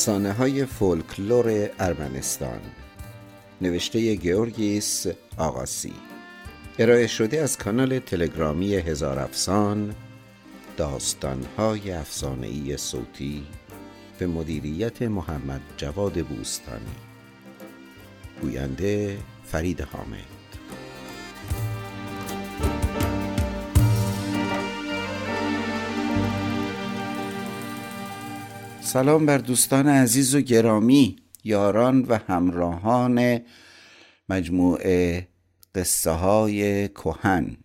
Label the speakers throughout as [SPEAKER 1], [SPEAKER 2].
[SPEAKER 1] افسانه های فولکلور ارمنستان. نوشته گیورگیس آقاسی ارائه شده از کانال تلگرامی هزار افسان داستان های افسانه صوتی به مدیریت محمد جواد بوستانی. گوینده فرید حامد. سلام بر دوستان عزیز و گرامی یاران و همراهان مجموعه قصه های کهن.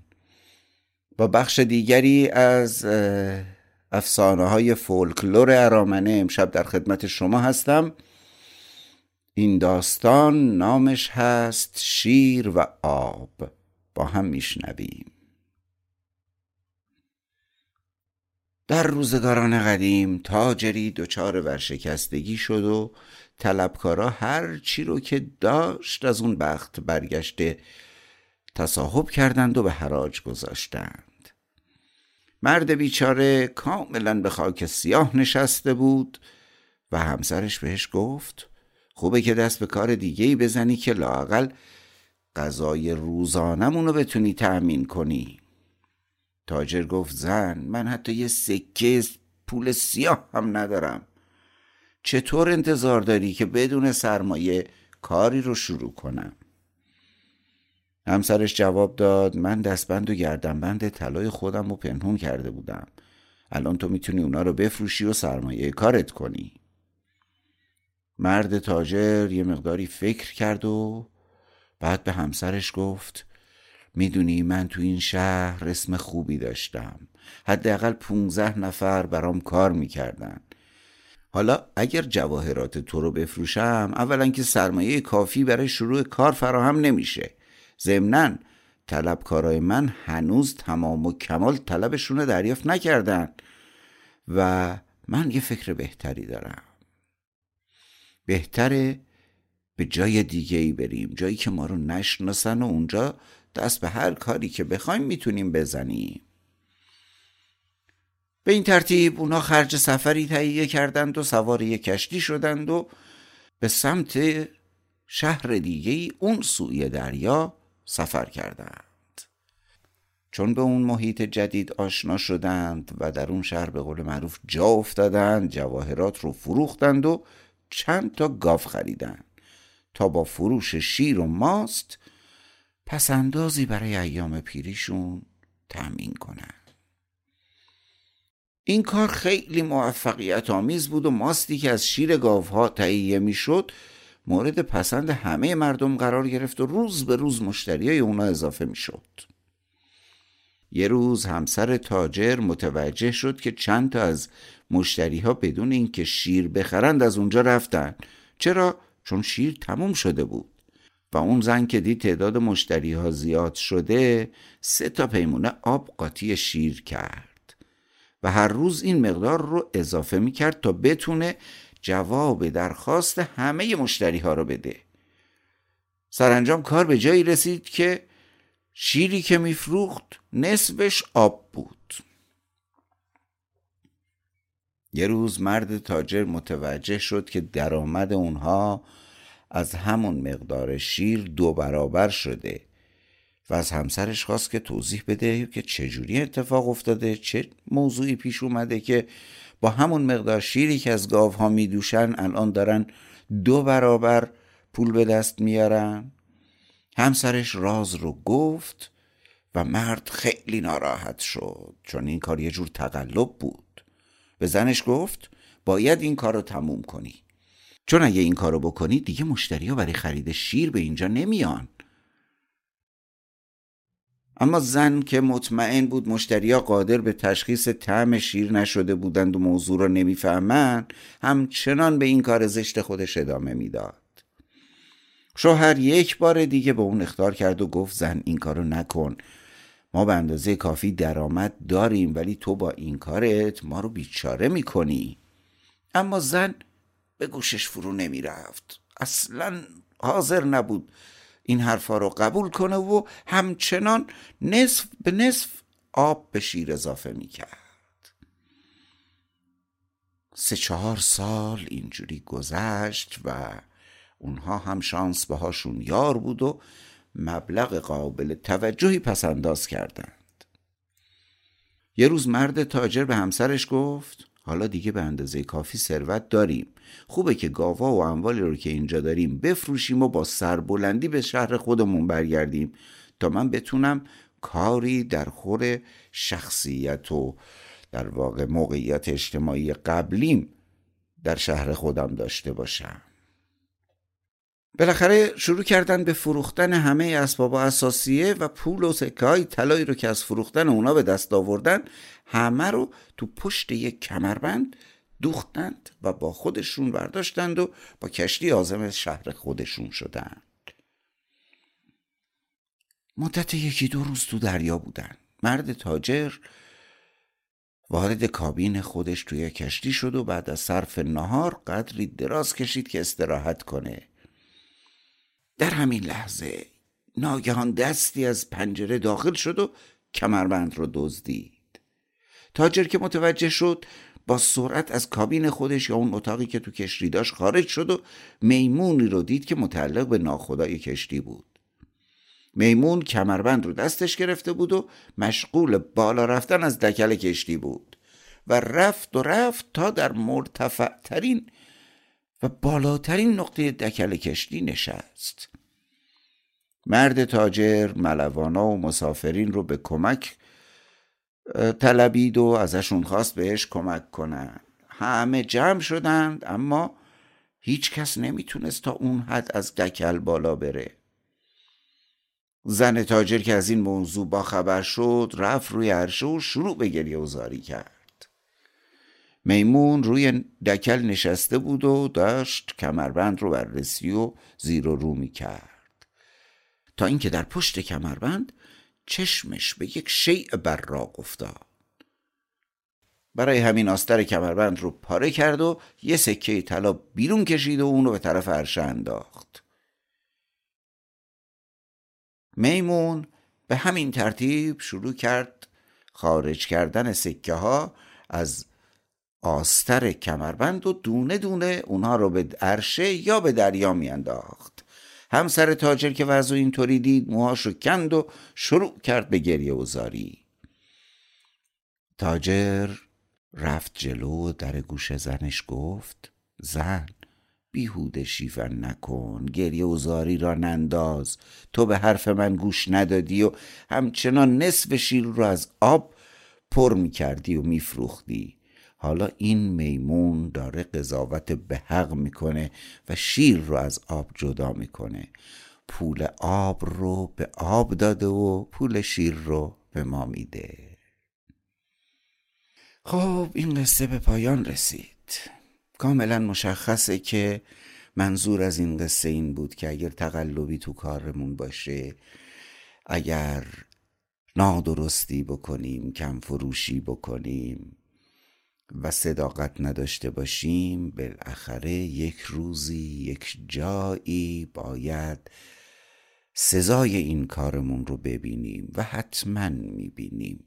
[SPEAKER 1] با بخش دیگری از افسانه های فولکلور ارامنه امشب در خدمت شما هستم. این داستان نامش هست شیر و آب. با هم میشنویم. در روزگاران قدیم تاجری دچار ورشکستگی شد و طلبکارا هر چی رو که داشت از اون بخت برگشته تصاحب کردند و به حراج گذاشتند. مرد بیچاره کاملا به خاک سیاه نشسته بود و همسرش بهش گفت خوبه که دست به کار دیگه ای بزنی که لاقل غذای روزانمون رو بتونی تأمین کنی. تاجر گفت زن من حتی یه سکه پول سیاه هم ندارم. چطور انتظار داری که بدون سرمایه کاری رو شروع کنم؟ همسرش جواب داد من دستبند و گردنبند طلای خودم رو پنهون کرده بودم. الان تو می‌تونی اونا رو بفروشی و سرمایه کارت کنی. مرد تاجر یه مقداری فکر کرد و بعد به همسرش گفت می‌دونی من تو این شهر اسم خوبی داشتم. حداقل 15 نفر برام کار می‌کردن. حالا اگر جواهرات تو رو بفروشم اولا که سرمایه کافی برای شروع کار فراهم نمیشه. ضمنا طلبکارای من هنوز تمام و کمال طلبشون رو دریافت نکردن و من یه فکر بهتری دارم. بهتره به جای دیگه ای بریم جایی که ما رو نشناسن و اونجا دست به هر کاری که بخوایم می‌تونیم بزنیم. به این ترتیب اونا خرج سفری تهیه کردند و سوار یک کشتی شدند و به سمت شهر دیگه اون سوی دریا سفر کردند. چون به اون محیط جدید آشنا شدند و در اون شهر به قول معروف جا افتادند جواهرات رو فروختند و چند تا گاو خریدند. تا با فروش شیر و ماست پسندازی برای ایام پیریشون تأمین کنن این کار خیلی موفقیت آمیز بود و ماستی که از شیر گاوها تهیه می‌شد مورد پسند همه مردم قرار گرفت و روز به روز مشتری های اونا اضافه می‌شد. یه روز همسر تاجر متوجه شد که چند تا از مشتری ها بدون اینکه شیر بخرند از اونجا رفتن چرا؟ چون شیر تموم شده بود و اون زن که دید تعداد مشتری ها زیاد شده سه تا پیمونه آب قاطی شیر کرد. و هر روز این مقدار رو اضافه می کرد تا بتونه جواب درخواست همه مشتری ها رو بده. سرانجام کار به جایی رسید که شیری که میفروخت نصفش آب بود. یه روز مرد تاجر متوجه شد که درآمد اونها از همون مقدار شیر دو برابر شده و از همسرش خواست که توضیح بده که چجوری اتفاق افتاده چه موضوعی پیش اومده که با همون مقدار شیری که از گاوها میدوشن الان دارن دو برابر پول به دست میارن. همسرش راز رو گفت و مرد خیلی ناراحت شد چون این کار یه جور تقلب بود. به زنش گفت باید این کار رو تموم کنی. چون اگه این کارو بکنی دیگه مشتری ها برای خرید شیر به اینجا نمیان. اما زن که مطمئن بود مشتریا قادر به تشخیص طعم شیر نشده بودند و موضوع را نمی‌فهمند همچنان به این کار زشت خودش ادامه می‌داد. شوهر یک بار دیگه به اون اختار کرد و گفت زن این کارو نکن. ما به اندازه کافی درآمد داریم ولی تو با این کارت ما رو بیچاره می‌کنی. اما زن به گوشش فرو نمی رفت. اصلا حاضر نبود این حرفا رو قبول کنه و همچنان نصف به نصف آب به شیر اضافه می کرد. سه چهار سال اینجوری گذشت و اونها هم شانس باهاشون یار بود و مبلغ قابل توجهی پس انداز کردند. یه روز مرد تاجر به همسرش گفت حالا دیگه به اندازه کافی ثروت داریم. خوبه که گاوا و اموالی رو که اینجا داریم بفروشیم و با سربلندی به شهر خودمون برگردیم تا من بتونم کاری در خور شخصیت و در واقع موقعیت اجتماعی قبلیم در شهر خودم داشته باشم. بالاخره شروع کردن به فروختن همه اسباب اساسیه و پول و سکه های طلایی رو که از فروختن اونا به دست آوردن همه رو تو پشت یک کمربند دوختند و با خودشون برداشتند و با کشتی آزم شهر خودشون شدند. مدت یکی دو روز تو دریا بودن. مرد تاجر وارد کابین خودش توی کشتی شد و بعد از صرف نهار قدری دراز کشید که استراحت کنه. در همین لحظه ناگهان دستی از پنجره داخل شد و کمربند رو دزدید. تاجر که متوجه شد با سرعت از کابین خودش یا اون اتاقی که تو کشتی داشت خارج شد و میمونی رو دید که متعلق به ناخدای کشتی بود. میمون کمربند رو دستش گرفته بود و مشغول بالا رفتن از دکل کشتی بود و رفت و رفت تا در مرتفع ترین و بالاترین نقطه دکل کشتی نشست. مرد تاجر ملوانا و مسافرین رو به کمک طلبید و ازشون خواست بهش کمک کنن. همه جمع شدند اما هیچ کس نمی‌تونست تا اون حد از دکل بالا بره. زن تاجر که از این موضوع با خبر شد رفت روی عرشه و شروع به گریه و زاری کرد. میمون روی دکل نشسته بود و داشت کمربند رو بررسی و زیر و رو می کرد تا اینکه در پشت کمربند چشمش به یک شیء براق افتاد. برای همین آستر کمربند رو پاره کرد و یه سکه طلا بیرون کشید و اونو به طرف عرشه انداخت. میمون به همین ترتیب شروع کرد خارج کردن سکه ها از آستر کمربند و دونه دونه اونها رو به عرشه یا به دریا میانداخت. همسر تاجر که وضع اینطوری دید موهاش رو کند و شروع کرد به گریه و زاری. تاجر رفت جلو و در گوش زنش گفت زن بیهوده شیفن نکن گریه و زاری را ننداز. تو به حرف من گوش ندادی و همچنان نصف شیر رو از آب پر می کردی و میفروختی. حالا این میمون داره قضاوت به حق می‌کنه و شیر رو از آب جدا می‌کنه. پول آب رو به آب داده و پول شیر رو به ما میده. خب این قصه به پایان رسید. کاملا مشخصه که منظور از این قصه این بود که اگر تقلبی تو کارمون باشه اگر نادرستی بکنیم کم فروشی بکنیم و صداقت نداشته باشیم بالاخره یک روزی یک جایی باید سزای این کارمون رو ببینیم و حتما می‌بینیم.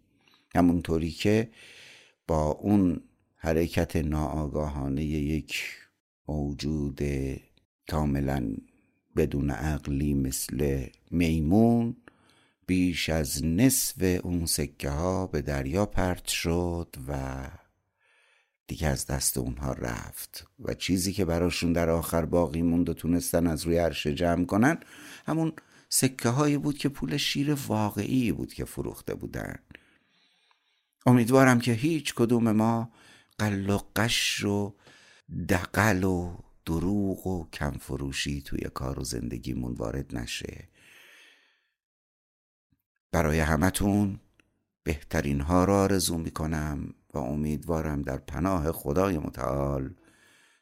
[SPEAKER 1] همونطوری که با اون حرکت ناآگاهانه یک موجود کاملا بدون عقلی مثل میمون بیش از نصف اون سکه ها به دریا پرت شد و دیگه از دست اونها رفت و چیزی که براشون در آخر باقی موند و تونستن از روی عرشه جمع کنن همون سکه هایی بود که پول شیر واقعی بود که فروخته بودن. امیدوارم که هیچ کدوم ما قل و قش و دقل و دروغ و کمفروشی توی کار و زندگیمون وارد نشه. برای همتون بهترین ها را آرزو می‌کنم. و امیدوارم در پناه خدای متعال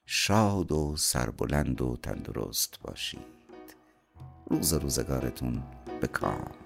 [SPEAKER 1] شاد و سربلند و تندرست باشید. روز روزگارتون به کام.